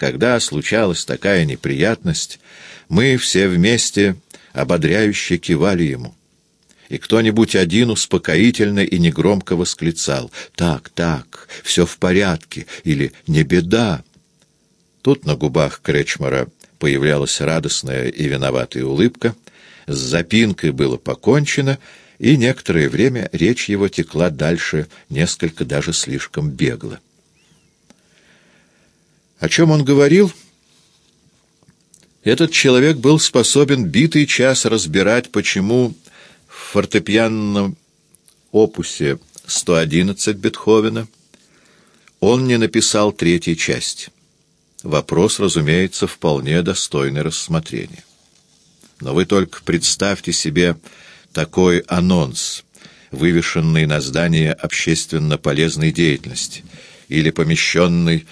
Когда случалась такая неприятность, мы все вместе ободряюще кивали ему. И кто-нибудь один успокоительно и негромко восклицал «Так, так, все в порядке» или «Не беда». Тут на губах Кречмара появлялась радостная и виноватая улыбка, с запинкой было покончено, и некоторое время речь его текла дальше, несколько даже слишком бегло. О чем он говорил? Этот человек был способен битый час разбирать, почему в фортепианном опусе 111 Бетховена он не написал третьей части. Вопрос, разумеется, вполне достойный рассмотрения. Но вы только представьте себе такой анонс, вывешенный на здание общественно полезной деятельности или помещенный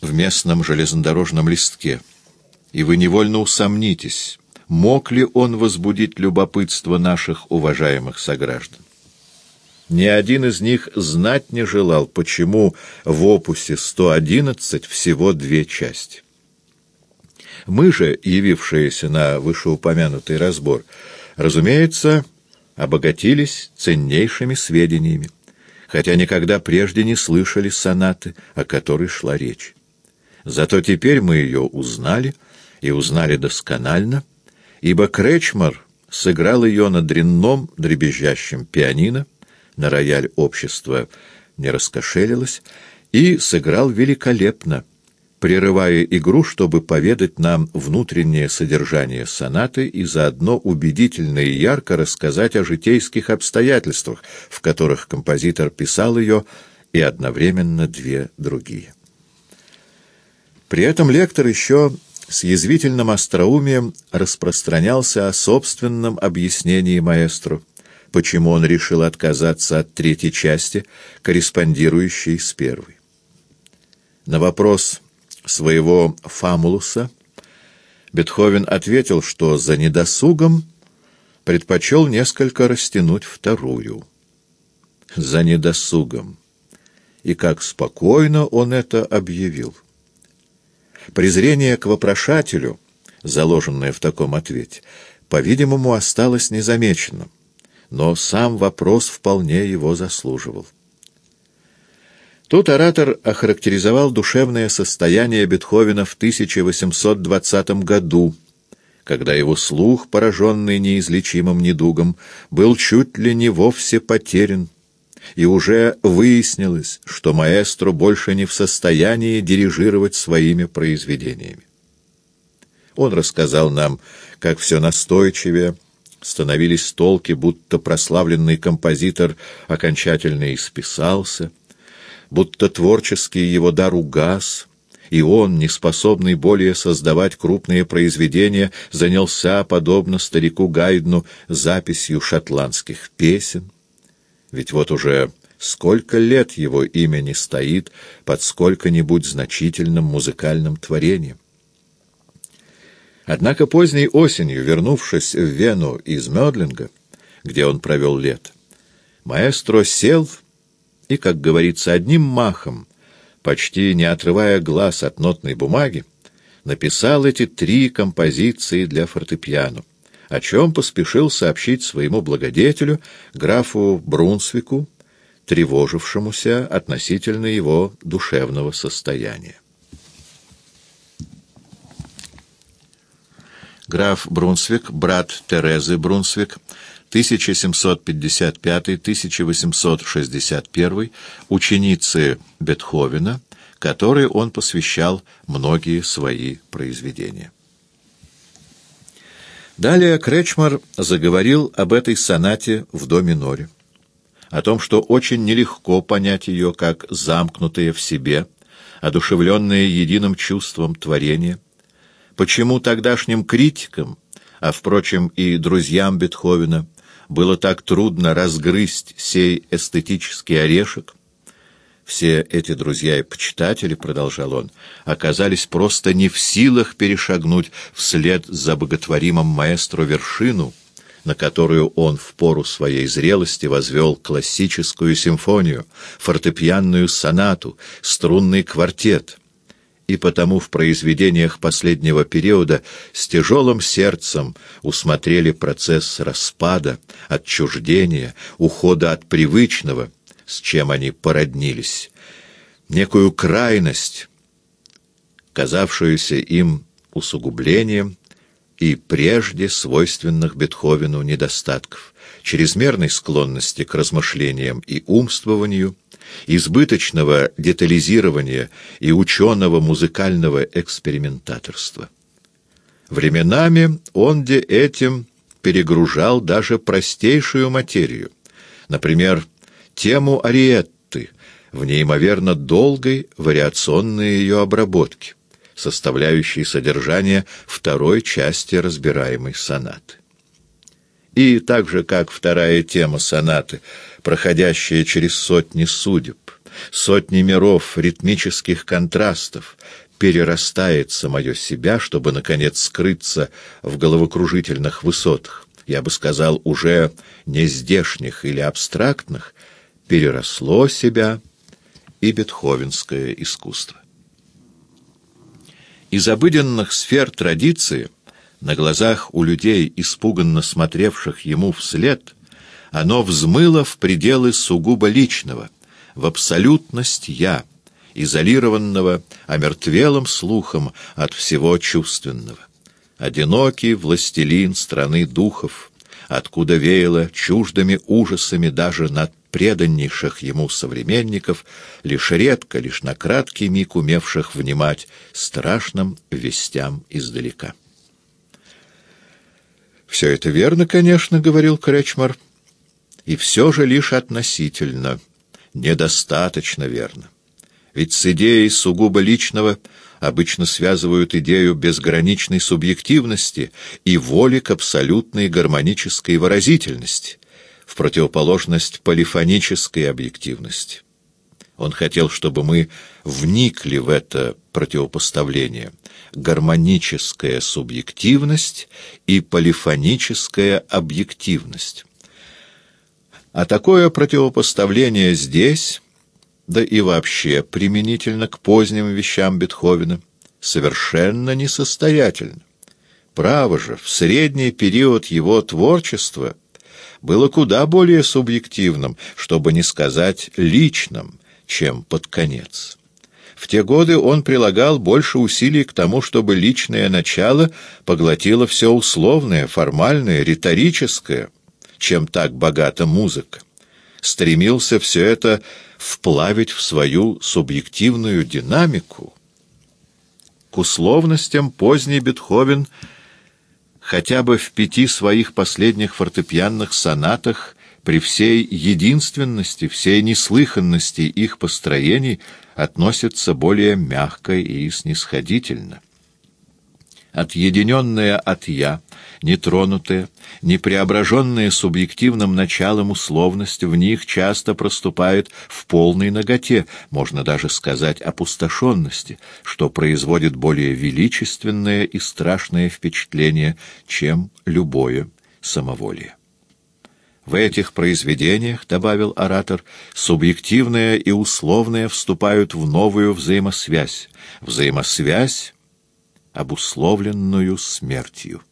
в местном железнодорожном листке, и вы невольно усомнитесь, мог ли он возбудить любопытство наших уважаемых сограждан. Ни один из них знать не желал, почему в опусе 111 всего две части. Мы же, явившиеся на вышеупомянутый разбор, разумеется, обогатились ценнейшими сведениями, хотя никогда прежде не слышали сонаты, о которой шла речь. Зато теперь мы ее узнали, и узнали досконально, ибо Кречмар сыграл ее на дрянном дребезжащем пианино, на рояль общества не раскошелилось, и сыграл великолепно, прерывая игру, чтобы поведать нам внутреннее содержание сонаты и заодно убедительно и ярко рассказать о житейских обстоятельствах, в которых композитор писал ее, и одновременно две другие. При этом лектор еще с язвительным остроумием распространялся о собственном объяснении маэстро, почему он решил отказаться от третьей части, корреспондирующей с первой. На вопрос своего «фамулуса» Бетховен ответил, что за недосугом предпочел несколько растянуть вторую. За недосугом. И как спокойно он это объявил. Презрение к вопрошателю, заложенное в таком ответе, по-видимому, осталось незамеченным, но сам вопрос вполне его заслуживал. Тут оратор охарактеризовал душевное состояние Бетховена в 1820 году, когда его слух, пораженный неизлечимым недугом, был чуть ли не вовсе потерян, и уже выяснилось, что маэстро больше не в состоянии дирижировать своими произведениями. Он рассказал нам, как все настойчивее становились толки, будто прославленный композитор окончательно исписался, будто творческий его дар угас, и он, неспособный более создавать крупные произведения, занялся, подобно старику Гайдну, записью шотландских песен. Ведь вот уже сколько лет его имя не стоит под сколько-нибудь значительным музыкальным творением. Однако поздней осенью, вернувшись в Вену из Мёдлинга, где он провел лето, маэстро сел и, как говорится, одним махом, почти не отрывая глаз от нотной бумаги, написал эти три композиции для фортепиано о чем поспешил сообщить своему благодетелю, графу Брунсвику, тревожившемуся относительно его душевного состояния. Граф Брунсвик, брат Терезы Брунсвик, 1755-1861, ученицы Бетховена, которой он посвящал многие свои произведения. Далее Кречмар заговорил об этой сонате в до миноре, о том, что очень нелегко понять ее как замкнутое в себе, одушевленное единым чувством творения, почему тогдашним критикам, а, впрочем, и друзьям Бетховена, было так трудно разгрызть сей эстетический орешек, все эти друзья и почитатели, — продолжал он, — оказались просто не в силах перешагнуть вслед за боготворимым маэстро вершину, на которую он в пору своей зрелости возвел классическую симфонию, фортепианную сонату, струнный квартет. и потому в произведениях последнего периода с тяжелым сердцем усмотрели процесс распада, отчуждения, ухода от привычного, с чем они породнились, некую крайность, казавшуюся им усугублением и прежде свойственных Бетховену недостатков, чрезмерной склонности к размышлениям и умствованию, избыточного детализирования и ученого музыкального экспериментаторства. Временами он де этим перегружал даже простейшую материю, например, тему ариетты в неимоверно долгой вариационной ее обработке, составляющей содержание второй части разбираемой сонаты. И так же, как вторая тема сонаты, проходящая через сотни судеб, сотни миров, ритмических контрастов, перерастает самое себя, чтобы, наконец, скрыться в головокружительных высотах, я бы сказал, уже не здешних или абстрактных, переросло себя и бетховенское искусство. Из обыденных сфер традиции на глазах у людей, испуганно смотревших ему вслед, оно взмыло в пределы сугубо личного, в абсолютность «я», изолированного, омертвелым слухом от всего чувственного. Одинокий властелин страны духов, откуда веяло чуждыми ужасами даже над преданнейших ему современников, лишь редко, лишь на краткий миг умевших внимать страшным вестям издалека. «Все это верно, конечно», — говорил Кречмар, — «и все же лишь относительно, недостаточно верно. Ведь с идеей сугубо личного обычно связывают идею безграничной субъективности и воли к абсолютной гармонической выразительности, в противоположность полифонической объективности. Он хотел, чтобы мы вникли в это противопоставление — гармоническая субъективность и полифоническая объективность. А такое противопоставление здесь, да и вообще применительно к поздним вещам Бетховена, совершенно несостоятельно. Право же, в средний период его творчества было куда более субъективным, чтобы не сказать личным, чем под конец. В те годы он прилагал больше усилий к тому, чтобы личное начало поглотило все условное, формальное, риторическое, чем так богата музыка. Стремился все это вплавить в свою субъективную динамику. К условностям поздний Бетховен хотя бы в пяти своих последних фортепианных сонатах при всей единственности, всей неслыханности их построений относится более мягко и снисходительно. Отъединенная от «я», нетронутая, непреображенная субъективным началом условность в них часто проступает в полной наготе, можно даже сказать опустошенности, что производит более величественное и страшное впечатление, чем любое самоволие. В этих произведениях, — добавил оратор, — субъективное и условное вступают в новую взаимосвязь, взаимосвязь, обусловленную смертью.